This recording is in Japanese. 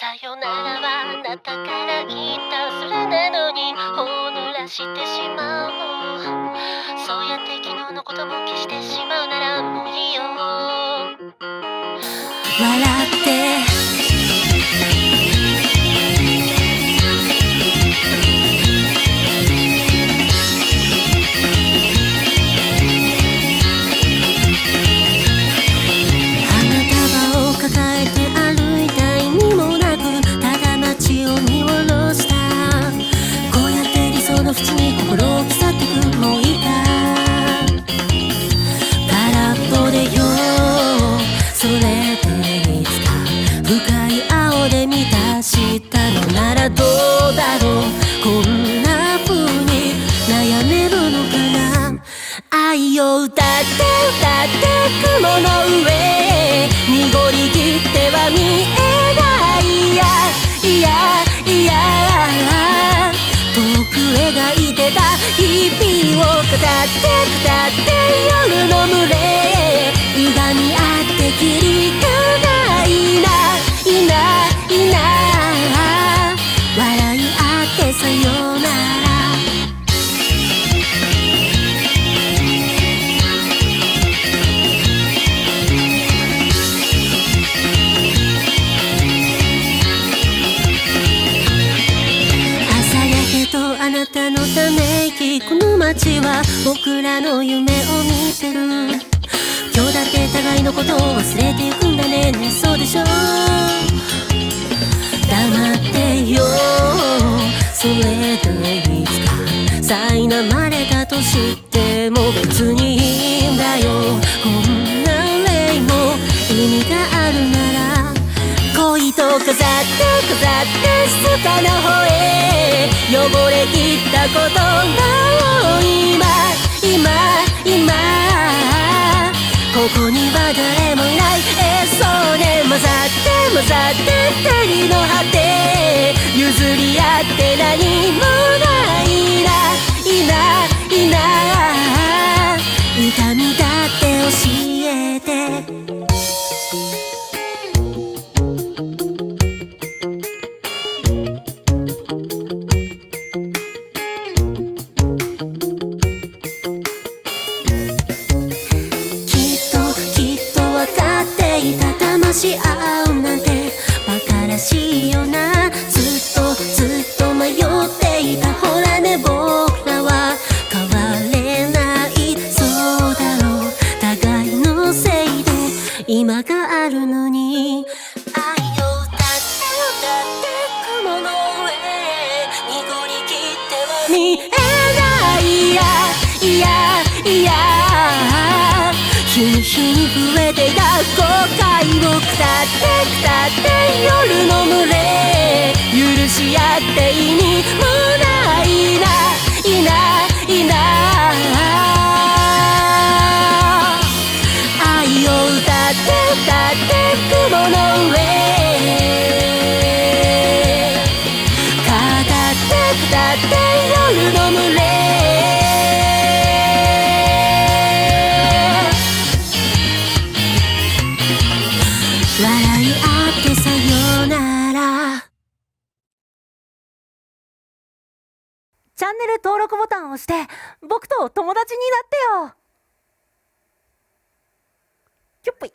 さよならはあなたから言ったそれなのにほうぬらしてしまうそうやって昨日のことも消してしまうならもういいよ。笑深い青で満たしたのならどうだろうこんな風に悩めるのかな愛を歌って歌って雲の上濁りきっては見えないやいやいや遠く描いてた日々を語って語って夜の群れい。がみ合街は僕らの夢を見てる。今日だって互いのことを忘れてゆくんだね。ねそうでしょ黙ってよそれでいつか苛まれたとしても別にいいんだよ。こんな例も意味があるなら恋と飾って飾って静かな方へ汚れきったことがって混ざって二人の果て。譲り合って何もないな。いないいな痛みだって教えて。きっときっとわかっていた。魂合うしいよな。ずっとずっと迷っていた。ほらね僕らは。変われない。そうだろう。互いのせいで。今があるのに。愛を歌って歌って雲の上。濁りきっては見えないや。いやいや。日に日に増えていた後悔を腐って腐って夜の。群れ許し合って意味もないない。ないな愛を歌って歌って雲の。笑い合ってさよなら。チャンネル登録ボタンを押して僕と友達になってよ。きょっぷい